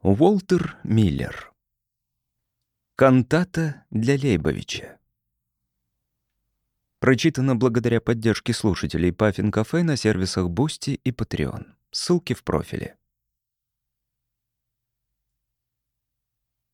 Уолтер Миллер. Кантата для Лейбовица. Прочитано благодаря поддержке слушателей Puffin Cafe на сервисах Boosty и Patreon. Ссылки в профиле.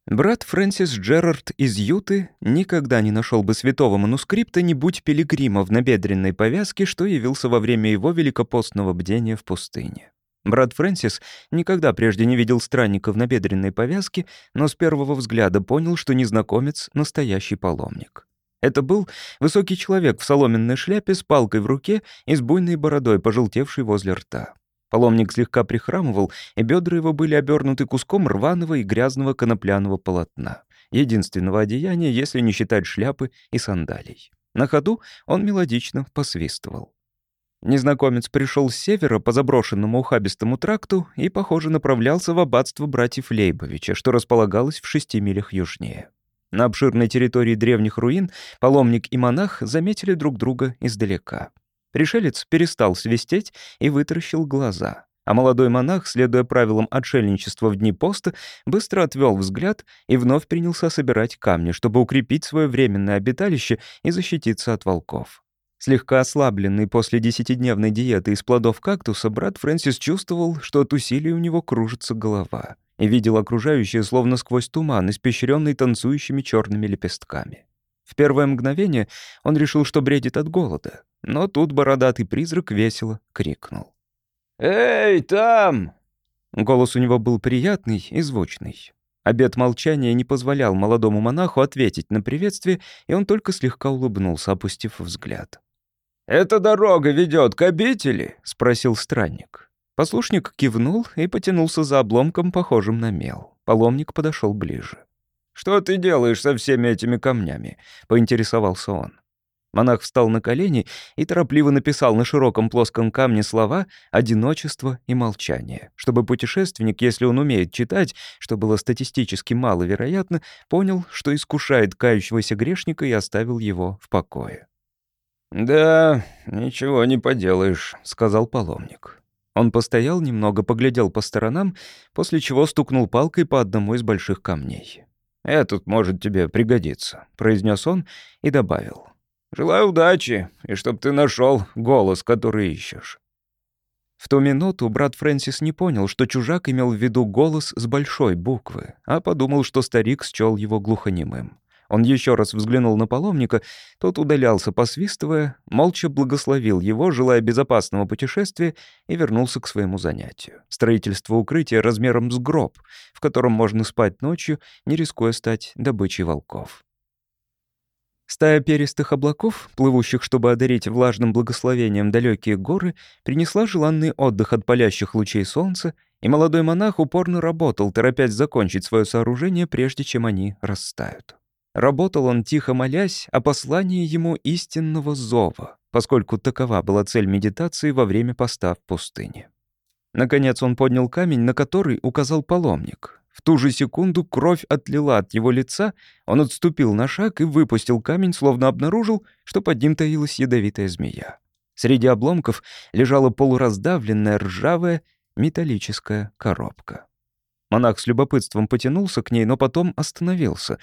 Брат Фрэнсис Джерард из Юты никогда не нашел бы святого манускрипта, не будь пилигрима в набедренной повязке, что явился во время его великопостного бдения в пустыне. Брат Фрэнсис никогда прежде не видел странника в набедренной повязке, но с первого взгляда понял, что незнакомец — настоящий паломник. Это был высокий человек в соломенной шляпе с палкой в руке и с буйной бородой, пожелтевшей возле рта. Паломник слегка прихрамывал, и бедра его были обернуты куском рваного и грязного конопляного полотна. Единственного одеяния, если не считать шляпы и сандалий. На ходу он мелодично посвистывал. Незнакомец пришел с севера по заброшенному ухабистому тракту и, похоже, направлялся в аббатство братьев Лейбовича, что располагалось в шести милях южнее. На обширной территории древних руин паломник и монах заметили друг друга издалека. Пришелец перестал свистеть и вытаращил глаза. А молодой монах, следуя правилам отшельничества в дни поста, быстро отвел взгляд и вновь принялся собирать камни, чтобы укрепить свое временное обиталище и защититься от волков. Слегка ослабленный после десятидневной диеты из плодов кактуса, брат Фрэнсис чувствовал, что от усилий у него кружится голова, и видел окружающее словно сквозь туман, испещренный танцующими черными лепестками. В первое мгновение он решил, что бредит от голода, но тут бородатый призрак весело крикнул. «Эй, там!» Голос у него был приятный и звучный. Обет молчания не позволял молодому монаху ответить на приветствие, и он только слегка улыбнулся, опустив взгляд. «Эта дорога ведет к обители?» — спросил странник. Послушник кивнул и потянулся за обломком, похожим на мел. Паломник подошел ближе. «Что ты делаешь со всеми этими камнями?» — поинтересовался он. Монах встал на колени и торопливо написал на широком плоском камне слова «одиночество» и «молчание», чтобы путешественник, если он умеет читать, что было статистически маловероятно, понял, что искушает кающегося грешника и оставил его в покое. «Да, ничего не поделаешь», — сказал паломник. Он постоял немного, поглядел по сторонам, после чего стукнул палкой по одному из больших камней. «Этот может тебе пригодиться», — произнес он и добавил. Желаю удачи, и чтоб ты нашел голос, который ищешь». В ту минуту брат Фрэнсис не понял, что чужак имел в виду голос с большой буквы, а подумал, что старик счел его глухонемым. Он еще раз взглянул на паломника, тот удалялся, посвистывая, молча благословил его, желая безопасного путешествия, и вернулся к своему занятию. Строительство укрытия размером с гроб, в котором можно спать ночью, не рискуя стать добычей волков. Стая перистых облаков, плывущих, чтобы одарить влажным благословением далекие горы, принесла желанный отдых от палящих лучей солнца, и молодой монах упорно работал, торопясь закончить свое сооружение, прежде чем они растают. Работал он, тихо молясь, о послании ему истинного зова, поскольку такова была цель медитации во время поста в пустыне. Наконец он поднял камень, на который указал паломник. В ту же секунду кровь отлила от его лица, он отступил на шаг и выпустил камень, словно обнаружил, что под ним таилась ядовитая змея. Среди обломков лежала полураздавленная ржавая металлическая коробка. Монах с любопытством потянулся к ней, но потом остановился.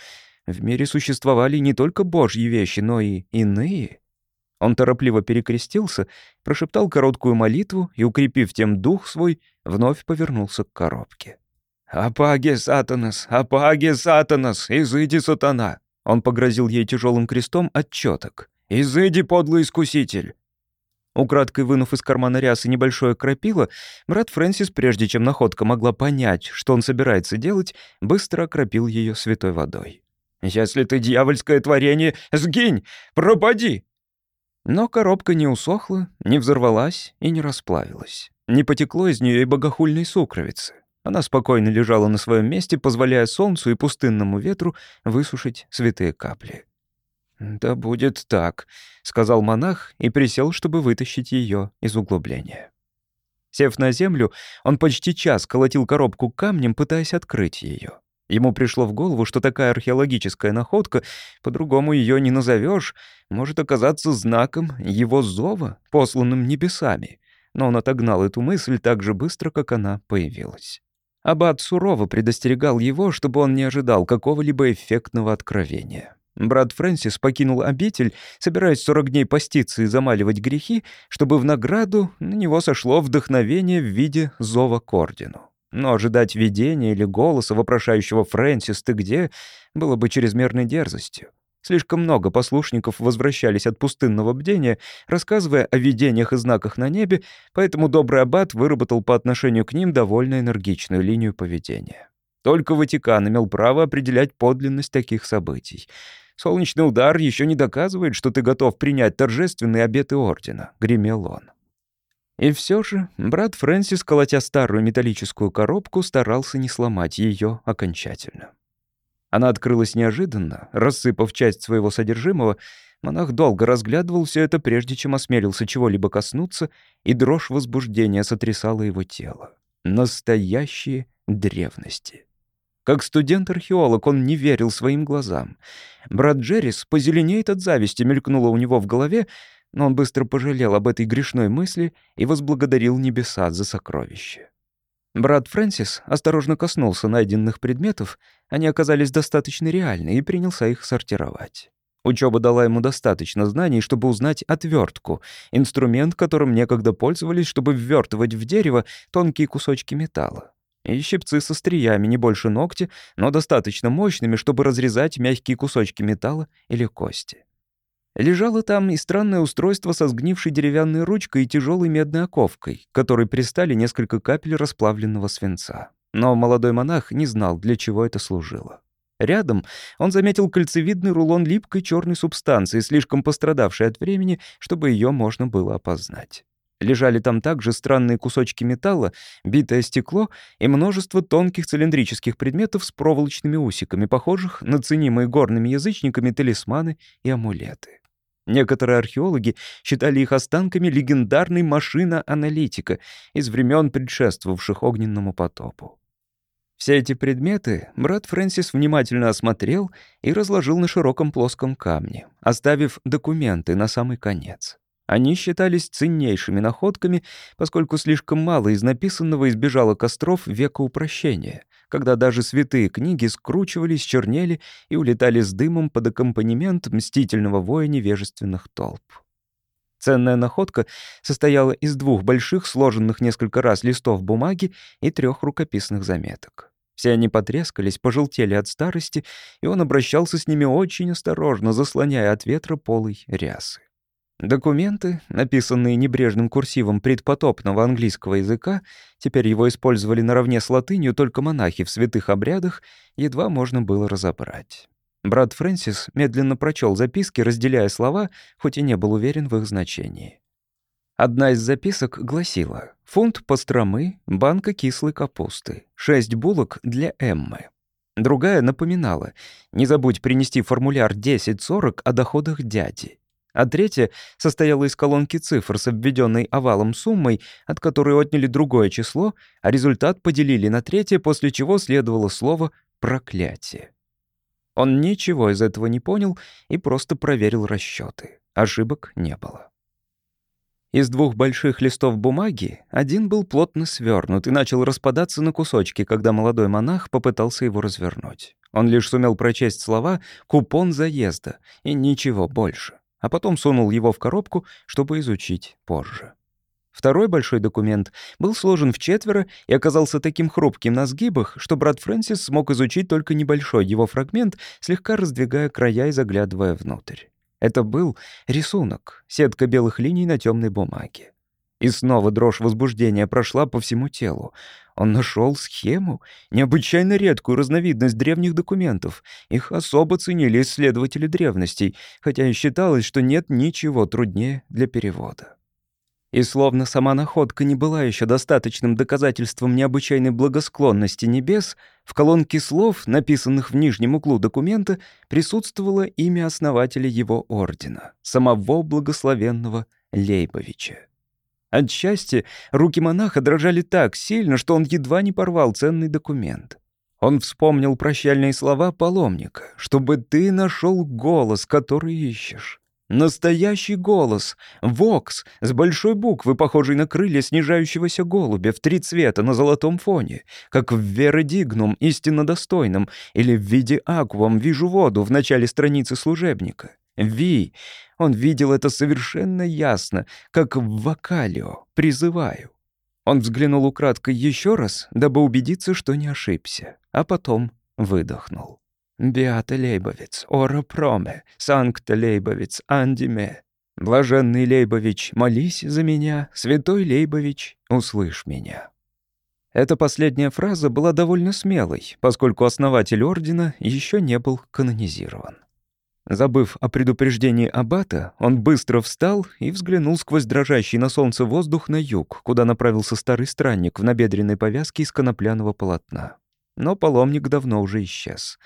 В мире существовали не только божьи вещи, но и иные. Он торопливо перекрестился, прошептал короткую молитву и, укрепив тем дух свой, вновь повернулся к коробке. «Апаге, сатанас! Апаге, сатанас! Изыди, сатана!» Он погрозил ей тяжелым крестом отчеток. «Изыди, подлый искуситель!» Украдкой вынув из кармана рясы небольшое крапило, брат Фрэнсис, прежде чем находка могла понять, что он собирается делать, быстро окропил ее святой водой. «Если ты дьявольское творение, сгинь! Пропади!» Но коробка не усохла, не взорвалась и не расплавилась. Не потекло из нее и богохульной сукровицы. Она спокойно лежала на своем месте, позволяя солнцу и пустынному ветру высушить святые капли. «Да будет так», — сказал монах и присел, чтобы вытащить ее из углубления. Сев на землю, он почти час колотил коробку камнем, пытаясь открыть ее. Ему пришло в голову, что такая археологическая находка, по-другому ее не назовешь, может оказаться знаком его зова, посланным небесами. Но он отогнал эту мысль так же быстро, как она появилась. Аббат сурово предостерегал его, чтобы он не ожидал какого-либо эффектного откровения. Брат Фрэнсис покинул обитель, собираясь 40 дней поститься и замаливать грехи, чтобы в награду на него сошло вдохновение в виде зова к ордену. Но ожидать видения или голоса, вопрошающего «Фрэнсис, ты где?» было бы чрезмерной дерзостью. Слишком много послушников возвращались от пустынного бдения, рассказывая о видениях и знаках на небе, поэтому добрый аббат выработал по отношению к ним довольно энергичную линию поведения. Только Ватикан имел право определять подлинность таких событий. Солнечный удар еще не доказывает, что ты готов принять торжественные обеты ордена», — гремел он. И все же брат Фрэнсис, колотя старую металлическую коробку, старался не сломать ее окончательно. Она открылась неожиданно, рассыпав часть своего содержимого. Монах долго разглядывал все это, прежде чем осмелился чего-либо коснуться, и дрожь возбуждения сотрясала его тело. Настоящие древности. Как студент-археолог он не верил своим глазам. Брат Джеррис позеленеет от зависти, мелькнуло у него в голове, но он быстро пожалел об этой грешной мысли и возблагодарил небеса за сокровище. Брат Фрэнсис осторожно коснулся найденных предметов, они оказались достаточно реальны, и принялся их сортировать. Учеба дала ему достаточно знаний, чтобы узнать отвертку, инструмент, которым некогда пользовались, чтобы ввертывать в дерево тонкие кусочки металла. И щипцы со стриями, не больше ногти, но достаточно мощными, чтобы разрезать мягкие кусочки металла или кости. Лежало там и странное устройство со сгнившей деревянной ручкой и тяжелой медной оковкой, которой пристали несколько капель расплавленного свинца. Но молодой монах не знал, для чего это служило. Рядом он заметил кольцевидный рулон липкой черной субстанции, слишком пострадавшей от времени, чтобы ее можно было опознать. Лежали там также странные кусочки металла, битое стекло и множество тонких цилиндрических предметов с проволочными усиками, похожих на ценимые горными язычниками талисманы и амулеты. Некоторые археологи считали их останками легендарной машина-аналитика из времен предшествовавших огненному потопу. Все эти предметы брат Фрэнсис внимательно осмотрел и разложил на широком плоском камне, оставив документы на самый конец. Они считались ценнейшими находками, поскольку слишком мало из написанного избежало костров века упрощения, когда даже святые книги скручивались, чернели и улетали с дымом под аккомпанемент мстительного воя невежественных толп. Ценная находка состояла из двух больших, сложенных несколько раз листов бумаги и трех рукописных заметок. Все они потрескались, пожелтели от старости, и он обращался с ними очень осторожно, заслоняя от ветра полой рясы. Документы, написанные небрежным курсивом предпотопного английского языка, теперь его использовали наравне с латынью только монахи в святых обрядах, едва можно было разобрать. Брат Фрэнсис медленно прочел записки, разделяя слова, хоть и не был уверен в их значении. Одна из записок гласила «Фунт пастромы, банка кислой капусты, шесть булок для Эммы». Другая напоминала «Не забудь принести формуляр 1040 о доходах дяди» а третья состояла из колонки цифр с обведенной овалом суммой, от которой отняли другое число, а результат поделили на третье, после чего следовало слово «проклятие». Он ничего из этого не понял и просто проверил расчеты. Ошибок не было. Из двух больших листов бумаги один был плотно свернут и начал распадаться на кусочки, когда молодой монах попытался его развернуть. Он лишь сумел прочесть слова «купон заезда» и ничего больше а потом сунул его в коробку, чтобы изучить позже. Второй большой документ был сложен в четверо и оказался таким хрупким на сгибах, что брат Фрэнсис смог изучить только небольшой его фрагмент, слегка раздвигая края и заглядывая внутрь. Это был рисунок, сетка белых линий на темной бумаге. И снова дрожь возбуждения прошла по всему телу. Он нашел схему, необычайно редкую разновидность древних документов. Их особо ценили исследователи древностей, хотя и считалось, что нет ничего труднее для перевода. И словно сама находка не была еще достаточным доказательством необычайной благосклонности небес, в колонке слов, написанных в нижнем углу документа, присутствовало имя основателя его ордена, самого благословенного Лейбовича. От счастья руки монаха дрожали так сильно, что он едва не порвал ценный документ. Он вспомнил прощальные слова паломника, чтобы ты нашел голос, который ищешь. Настоящий голос. Вокс. С большой буквы, похожий на крылья снижающегося голубя в три цвета на золотом фоне. Как в Веродигнум, истинно достойном. Или в виде аквам «Вижу воду» в начале страницы служебника. Ви. Он видел это совершенно ясно, как в вокалио. Призываю. Он взглянул украдкой еще раз, дабы убедиться, что не ошибся, а потом выдохнул. «Беата Лейбовец, ора проме, санкта Лейбовец, андиме». «Блаженный Лейбович, молись за меня, святой Лейбович, услышь меня». Эта последняя фраза была довольно смелой, поскольку основатель ордена еще не был канонизирован. Забыв о предупреждении Аббата, он быстро встал и взглянул сквозь дрожащий на солнце воздух на юг, куда направился старый странник в набедренной повязке из конопляного полотна. Но паломник давно уже исчез.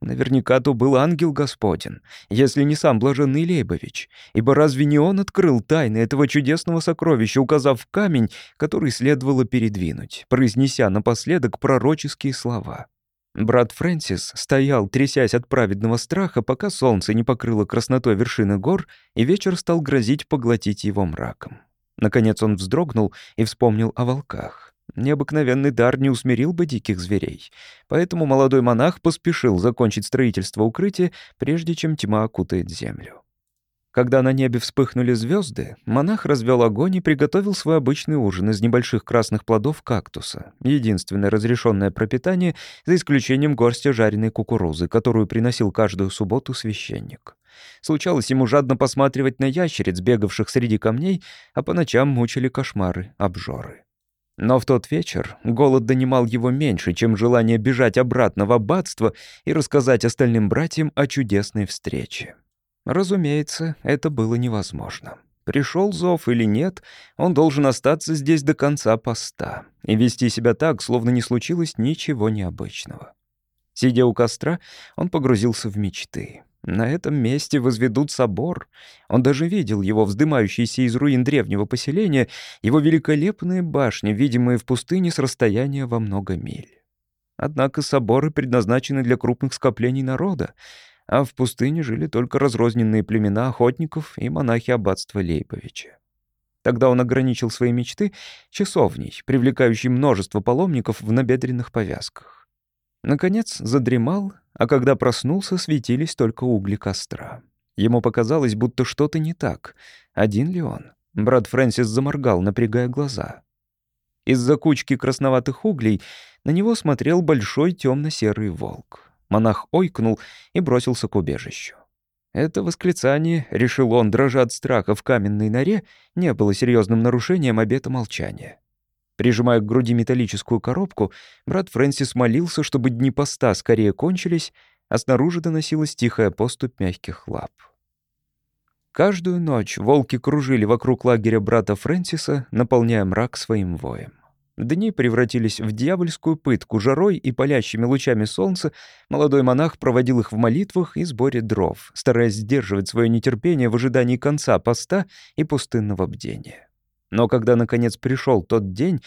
Наверняка то был ангел Господен, если не сам блаженный Лейбович, ибо разве не он открыл тайны этого чудесного сокровища, указав камень, который следовало передвинуть, произнеся напоследок пророческие слова? Брат Фрэнсис стоял, трясясь от праведного страха, пока солнце не покрыло краснотой вершины гор, и вечер стал грозить поглотить его мраком. Наконец он вздрогнул и вспомнил о волках. Необыкновенный дар не усмирил бы диких зверей. Поэтому молодой монах поспешил закончить строительство укрытия, прежде чем тьма окутает землю. Когда на небе вспыхнули звезды, монах развел огонь и приготовил свой обычный ужин из небольших красных плодов кактуса, единственное разрешенное пропитание, за исключением горсти жареной кукурузы, которую приносил каждую субботу священник. Случалось ему жадно посматривать на ящериц, бегавших среди камней, а по ночам мучили кошмары, обжоры. Но в тот вечер голод донимал его меньше, чем желание бежать обратно в аббатство и рассказать остальным братьям о чудесной встрече. Разумеется, это было невозможно. Пришел зов или нет, он должен остаться здесь до конца поста и вести себя так, словно не случилось ничего необычного. Сидя у костра, он погрузился в мечты. На этом месте возведут собор. Он даже видел его, вздымающийся из руин древнего поселения, его великолепные башни, видимые в пустыне с расстояния во много миль. Однако соборы предназначены для крупных скоплений народа, а в пустыне жили только разрозненные племена охотников и монахи аббатства Лейповича. Тогда он ограничил свои мечты часовней, привлекающей множество паломников в набедренных повязках. Наконец задремал а когда проснулся, светились только угли костра. Ему показалось, будто что-то не так. Один ли он? Брат Фрэнсис заморгал, напрягая глаза. Из-за кучки красноватых углей на него смотрел большой темно-серый волк. Монах ойкнул и бросился к убежищу. Это восклицание, решил он, дрожа от страха в каменной норе, не было серьезным нарушением обета молчания. Прижимая к груди металлическую коробку, брат Фрэнсис молился, чтобы дни поста скорее кончились, а снаружи доносилась тихая поступь мягких лап. Каждую ночь волки кружили вокруг лагеря брата Фрэнсиса, наполняя мрак своим воем. Дни превратились в дьявольскую пытку жарой и палящими лучами солнца. Молодой монах проводил их в молитвах и сборе дров, стараясь сдерживать свое нетерпение в ожидании конца поста и пустынного бдения. Но когда, наконец, пришел тот день,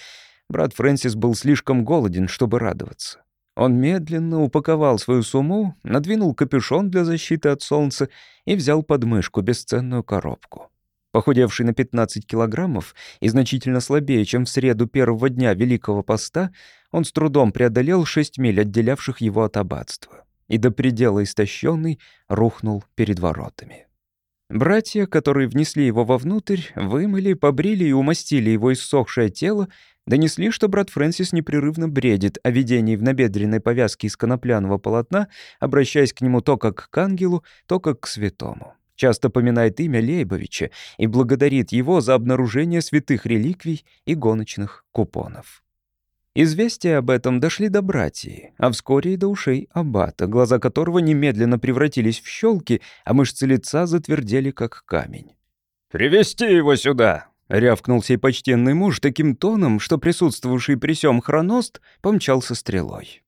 брат Фрэнсис был слишком голоден, чтобы радоваться. Он медленно упаковал свою сумму, надвинул капюшон для защиты от солнца и взял под мышку бесценную коробку. Похудевший на 15 килограммов и значительно слабее, чем в среду первого дня Великого Поста, он с трудом преодолел 6 миль, отделявших его от аббатства, и до предела истощенный рухнул перед воротами. Братья, которые внесли его вовнутрь, вымыли, побрили и умастили его иссохшее тело, донесли, что брат Фрэнсис непрерывно бредит о видении в набедренной повязке из конопляного полотна, обращаясь к нему то как к ангелу, то как к святому. Часто поминает имя Лейбовича и благодарит его за обнаружение святых реликвий и гоночных купонов. Известия об этом дошли до братьев, а вскоре и до ушей аббата, глаза которого немедленно превратились в щелки, а мышцы лица затвердели, как камень. «Привести его сюда!» — рявкнул сей почтенный муж таким тоном, что присутствовавший при сём хроност помчался стрелой.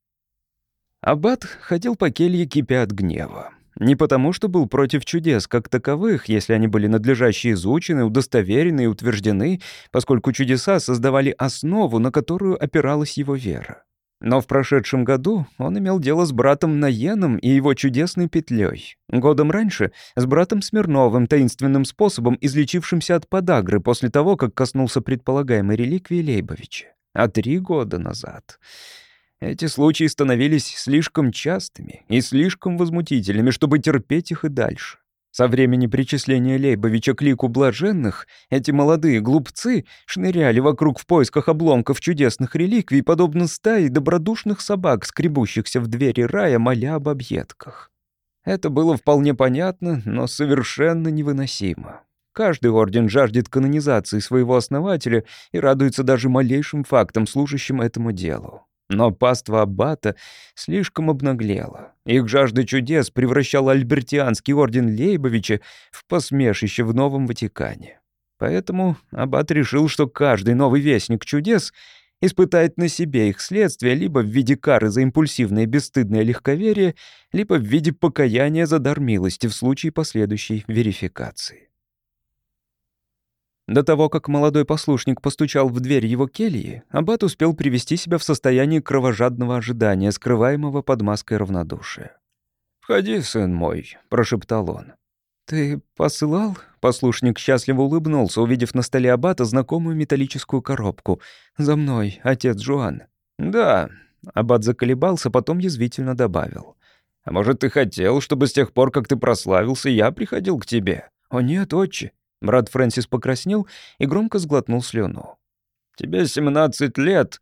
Аббат ходил по келье, кипя от гнева. Не потому, что был против чудес как таковых, если они были надлежаще изучены, удостоверены и утверждены, поскольку чудеса создавали основу, на которую опиралась его вера. Но в прошедшем году он имел дело с братом Наеном и его чудесной петлей. Годом раньше — с братом Смирновым, таинственным способом, излечившимся от подагры после того, как коснулся предполагаемой реликвии Лейбовича. А три года назад... Эти случаи становились слишком частыми и слишком возмутительными, чтобы терпеть их и дальше. Со времени причисления Лейбовича к лику блаженных эти молодые глупцы шныряли вокруг в поисках обломков чудесных реликвий, подобно стае добродушных собак, скребущихся в двери рая, моля об объедках. Это было вполне понятно, но совершенно невыносимо. Каждый орден жаждет канонизации своего основателя и радуется даже малейшим фактам, служащим этому делу. Но паства Аббата слишком обнаглела. Их жажда чудес превращала Альбертианский орден Лейбовича в посмешище в Новом Ватикане. Поэтому Аббат решил, что каждый новый вестник чудес испытает на себе их следствие либо в виде кары за импульсивное и бесстыдное легковерие, либо в виде покаяния за дар милости в случае последующей верификации. До того, как молодой послушник постучал в дверь его кельи, аббат успел привести себя в состояние кровожадного ожидания, скрываемого под маской равнодушия. «Входи, сын мой», — прошептал он. «Ты посылал?» — послушник счастливо улыбнулся, увидев на столе аббата знакомую металлическую коробку. «За мной, отец Жуан». «Да». Аббат заколебался, потом язвительно добавил. «А может, ты хотел, чтобы с тех пор, как ты прославился, я приходил к тебе?» «О нет, отче, Брат Фрэнсис покраснел и громко сглотнул слюну. «Тебе 17 лет,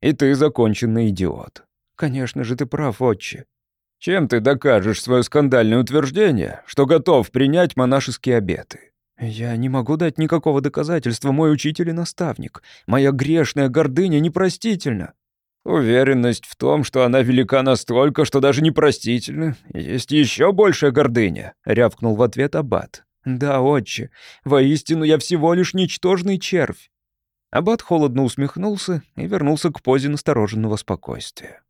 и ты законченный идиот». «Конечно же, ты прав, отче». «Чем ты докажешь свое скандальное утверждение, что готов принять монашеские обеты?» «Я не могу дать никакого доказательства, мой учитель и наставник. Моя грешная гордыня непростительна». «Уверенность в том, что она велика настолько, что даже непростительна. Есть еще большая гордыня», — рявкнул в ответ Аббат. «Да, отче, воистину я всего лишь ничтожный червь». Аббат холодно усмехнулся и вернулся к позе настороженного спокойствия.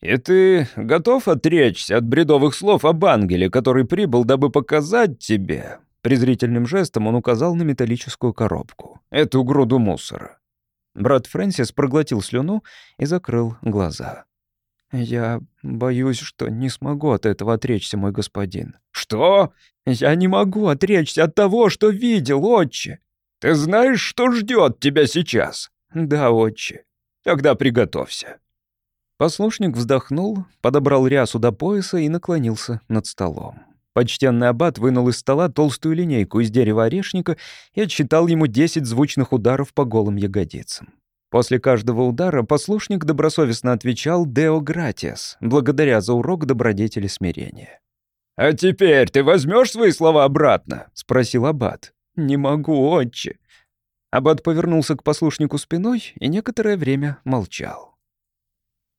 «И ты готов отречься от бредовых слов об ангеле, который прибыл, дабы показать тебе...» Презрительным жестом он указал на металлическую коробку. «Эту груду мусора». Брат Фрэнсис проглотил слюну и закрыл глаза. «Я боюсь, что не смогу от этого отречься, мой господин». «Что?» «Я не могу отречься от того, что видел, отче». «Ты знаешь, что ждет тебя сейчас?» «Да, отче». «Тогда приготовься». Послушник вздохнул, подобрал рясу до пояса и наклонился над столом. Почтенный аббат вынул из стола толстую линейку из дерева орешника и отсчитал ему 10 звучных ударов по голым ягодицам. После каждого удара послушник добросовестно отвечал «Део гратиас», благодаря за урок добродетели смирения. «А теперь ты возьмешь свои слова обратно?» — спросил Аббат. «Не могу, отче». Аббат повернулся к послушнику спиной и некоторое время молчал.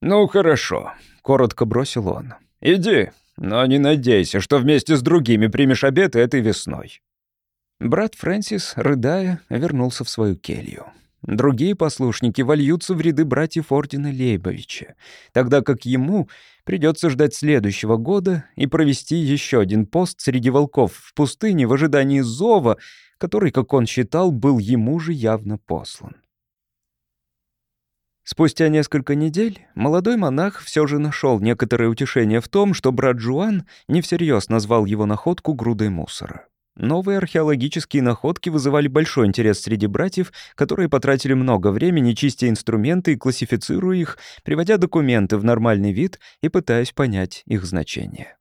«Ну, хорошо», — коротко бросил он. «Иди, но не надейся, что вместе с другими примешь обед этой весной». Брат Фрэнсис, рыдая, вернулся в свою келью. Другие послушники вольются в ряды братьев Ордена Лейбовича, тогда как ему придется ждать следующего года и провести еще один пост среди волков в пустыне в ожидании зова, который, как он считал, был ему же явно послан. Спустя несколько недель молодой монах все же нашел некоторое утешение в том, что брат Жуан не всерьез назвал его находку грудой мусора. Новые археологические находки вызывали большой интерес среди братьев, которые потратили много времени, чистя инструменты и классифицируя их, приводя документы в нормальный вид и пытаясь понять их значение.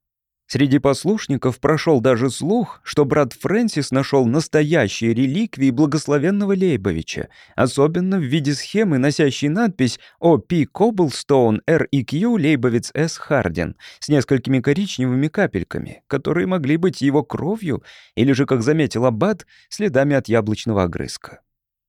Среди послушников прошел даже слух, что брат Фрэнсис нашел настоящие реликвии благословенного Лейбовича, особенно в виде схемы, носящей надпись «О.П. Коблстоун Р.И.Q. Лейбовец С. Хардин» с несколькими коричневыми капельками, которые могли быть его кровью или же, как заметил Аббат, следами от яблочного огрызка.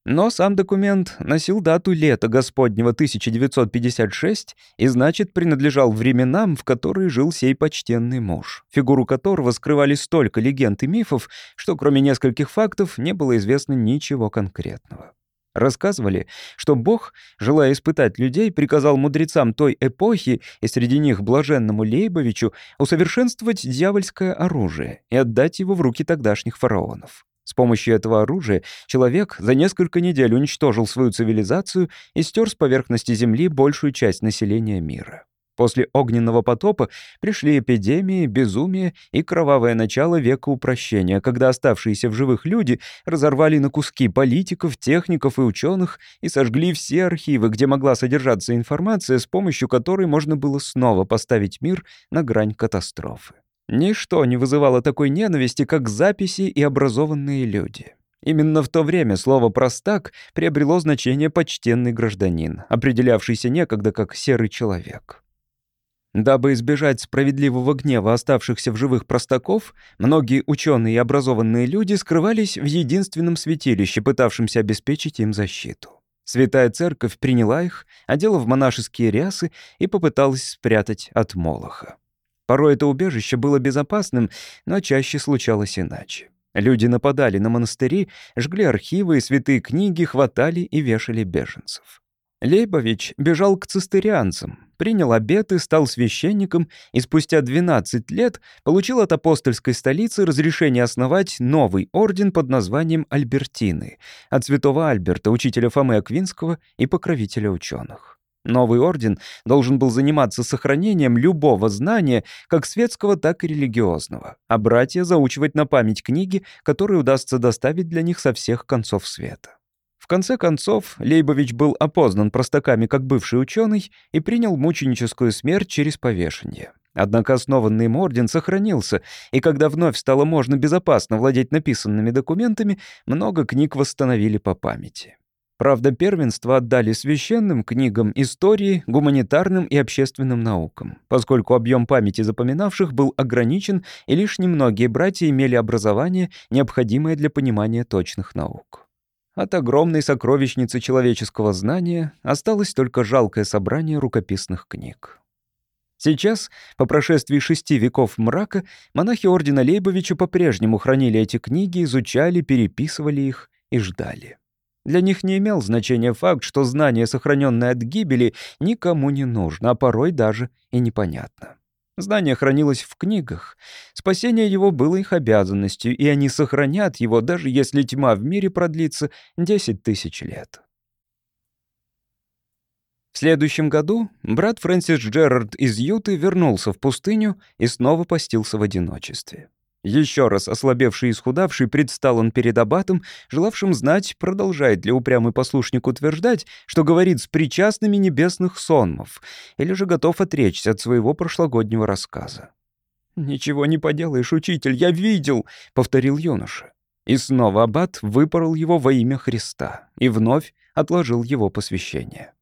Но сам документ носил дату лета Господнего 1956 и, значит, принадлежал временам, в которые жил сей почтенный муж, фигуру которого скрывали столько легенд и мифов, что кроме нескольких фактов не было известно ничего конкретного. Рассказывали, что Бог, желая испытать людей, приказал мудрецам той эпохи, и среди них блаженному Лейбовичу, усовершенствовать дьявольское оружие и отдать его в руки тогдашних фараонов. С помощью этого оружия человек за несколько недель уничтожил свою цивилизацию и стер с поверхности Земли большую часть населения мира. После огненного потопа пришли эпидемии, безумие и кровавое начало века упрощения, когда оставшиеся в живых люди разорвали на куски политиков, техников и ученых и сожгли все архивы, где могла содержаться информация, с помощью которой можно было снова поставить мир на грань катастрофы. Ничто не вызывало такой ненависти, как записи и образованные люди. Именно в то время слово «простак» приобрело значение «почтенный гражданин», определявшийся некогда как «серый человек». Дабы избежать справедливого гнева оставшихся в живых простаков, многие ученые и образованные люди скрывались в единственном святилище, пытавшемся обеспечить им защиту. Святая Церковь приняла их, одела в монашеские рясы и попыталась спрятать от Молоха. Порой это убежище было безопасным, но чаще случалось иначе. Люди нападали на монастыри, жгли архивы и святые книги, хватали и вешали беженцев. Лейбович бежал к цистерианцам, принял обеты, стал священником и спустя 12 лет получил от апостольской столицы разрешение основать новый орден под названием Альбертины от святого Альберта, учителя Фомы Аквинского и покровителя ученых. Новый орден должен был заниматься сохранением любого знания, как светского, так и религиозного, а братья заучивать на память книги, которые удастся доставить для них со всех концов света. В конце концов, Лейбович был опознан простаками как бывший ученый и принял мученическую смерть через повешение. Однако основанный им орден сохранился, и когда вновь стало можно безопасно владеть написанными документами, много книг восстановили по памяти. Правда, первенство отдали священным книгам истории, гуманитарным и общественным наукам, поскольку объем памяти запоминавших был ограничен, и лишь немногие братья имели образование, необходимое для понимания точных наук. От огромной сокровищницы человеческого знания осталось только жалкое собрание рукописных книг. Сейчас, по прошествии шести веков мрака, монахи Ордена Лейбовича по-прежнему хранили эти книги, изучали, переписывали их и ждали. Для них не имел значения факт, что знание, сохраненное от гибели, никому не нужно, а порой даже и непонятно. Знание хранилось в книгах. Спасение его было их обязанностью, и они сохранят его, даже если тьма в мире продлится 10 тысяч лет. В следующем году брат Фрэнсис Джерард из Юты вернулся в пустыню и снова постился в одиночестве. Еще раз ослабевший и исхудавший, предстал он перед аббатом, желавшим знать, продолжает ли упрямый послушник утверждать, что говорит с причастными небесных сонмов, или же готов отречься от своего прошлогоднего рассказа. «Ничего не поделаешь, учитель, я видел», — повторил юноша. И снова аббат выпорол его во имя Христа и вновь отложил его посвящение.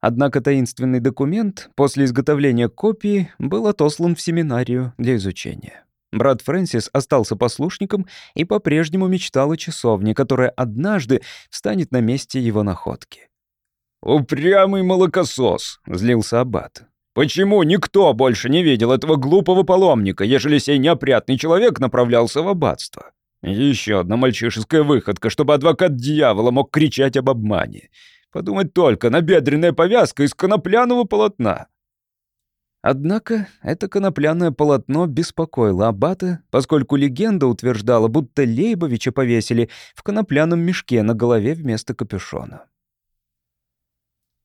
Однако таинственный документ после изготовления копии был отослан в семинарию для изучения. Брат Фрэнсис остался послушником и по-прежнему мечтал о часовне, которая однажды встанет на месте его находки. «Упрямый молокосос!» — злился Аббат. «Почему никто больше не видел этого глупого паломника, ежели сей неопрятный человек направлялся в аббатство? Еще одна мальчишеская выходка, чтобы адвокат дьявола мог кричать об обмане. Подумать только, набедренная повязка из конопляного полотна. Однако это конопляное полотно беспокоило Аббата, поскольку легенда утверждала, будто Лейбовича повесили в конопляном мешке на голове вместо капюшона.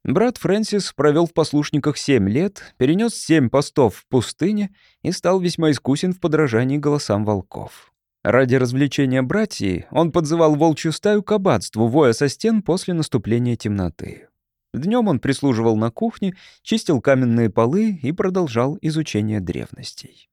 Брат Фрэнсис провел в послушниках семь лет, перенес семь постов в пустыне и стал весьма искусен в подражании голосам волков. Ради развлечения братьев он подзывал волчью стаю к аббатству, воя со стен после наступления темноты. Днем он прислуживал на кухне, чистил каменные полы и продолжал изучение древностей.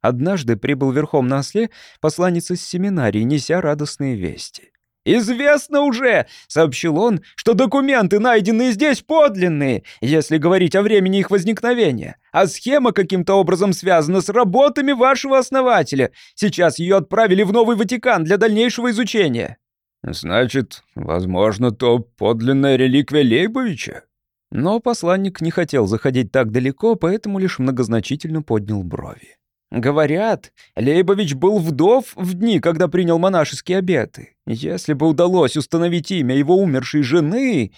Однажды прибыл верхом на осле посланец из семинарии, неся радостные вести. «Известно уже», — сообщил он, — «что документы, найденные здесь, подлинные, если говорить о времени их возникновения. А схема каким-то образом связана с работами вашего основателя. Сейчас ее отправили в Новый Ватикан для дальнейшего изучения». «Значит, возможно, то подлинная реликвия Лейбовича?» Но посланник не хотел заходить так далеко, поэтому лишь многозначительно поднял брови. «Говорят, Лейбович был вдов в дни, когда принял монашеские обеты. Если бы удалось установить имя его умершей жены...»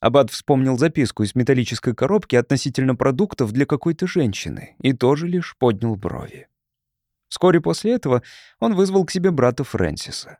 Аббат вспомнил записку из металлической коробки относительно продуктов для какой-то женщины и тоже лишь поднял брови. Вскоре после этого он вызвал к себе брата Фрэнсиса.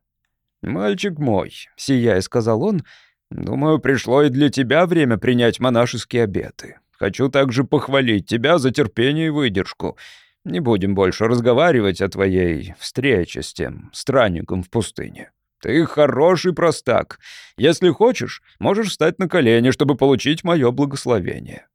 «Мальчик мой», — сияя сказал он, — «думаю, пришло и для тебя время принять монашеские обеты. Хочу также похвалить тебя за терпение и выдержку. Не будем больше разговаривать о твоей встрече с тем странником в пустыне. Ты хороший простак. Если хочешь, можешь встать на колени, чтобы получить мое благословение».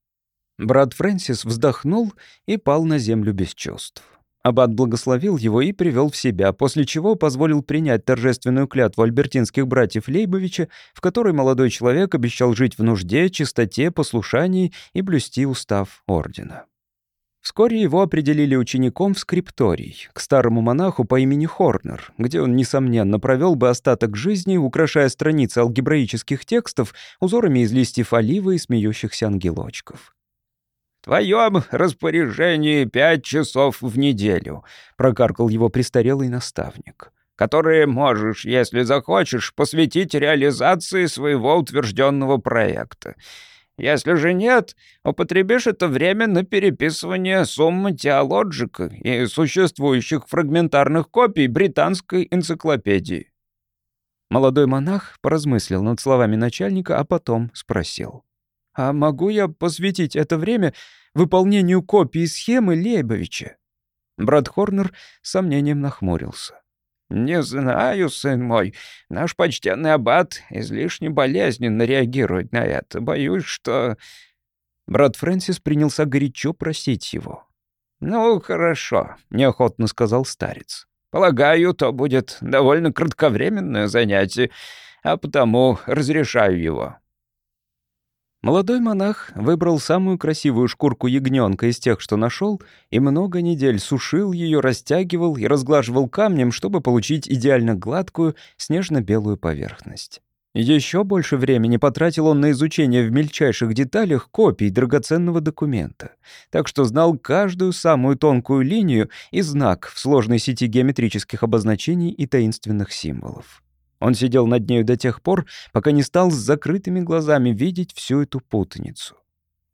Брат Фрэнсис вздохнул и пал на землю без чувств. Аббат благословил его и привел в себя, после чего позволил принять торжественную клятву альбертинских братьев Лейбовича, в которой молодой человек обещал жить в нужде, чистоте, послушании и блюсти устав ордена. Вскоре его определили учеником в скрипторий, к старому монаху по имени Хорнер, где он, несомненно, провел бы остаток жизни, украшая страницы алгебраических текстов узорами из листьев оливы и смеющихся ангелочков твоем распоряжении пять часов в неделю», — прокаркал его престарелый наставник, «которые можешь, если захочешь, посвятить реализации своего утвержденного проекта. Если же нет, употребишь это время на переписывание суммы теологика и существующих фрагментарных копий британской энциклопедии». Молодой монах поразмыслил над словами начальника, а потом спросил. «А могу я посвятить это время выполнению копии схемы Лейбовича?» Брат Хорнер с сомнением нахмурился. «Не знаю, сын мой. Наш почтенный аббат излишне болезненно реагирует на это. Боюсь, что...» Брат Фрэнсис принялся горячо просить его. «Ну, хорошо», — неохотно сказал старец. «Полагаю, то будет довольно кратковременное занятие, а потому разрешаю его. Молодой монах выбрал самую красивую шкурку ягненка из тех, что нашел, и много недель сушил ее, растягивал и разглаживал камнем, чтобы получить идеально гладкую, снежно-белую поверхность. Еще больше времени потратил он на изучение в мельчайших деталях копий драгоценного документа, так что знал каждую самую тонкую линию и знак в сложной сети геометрических обозначений и таинственных символов. Он сидел над нею до тех пор, пока не стал с закрытыми глазами видеть всю эту путаницу.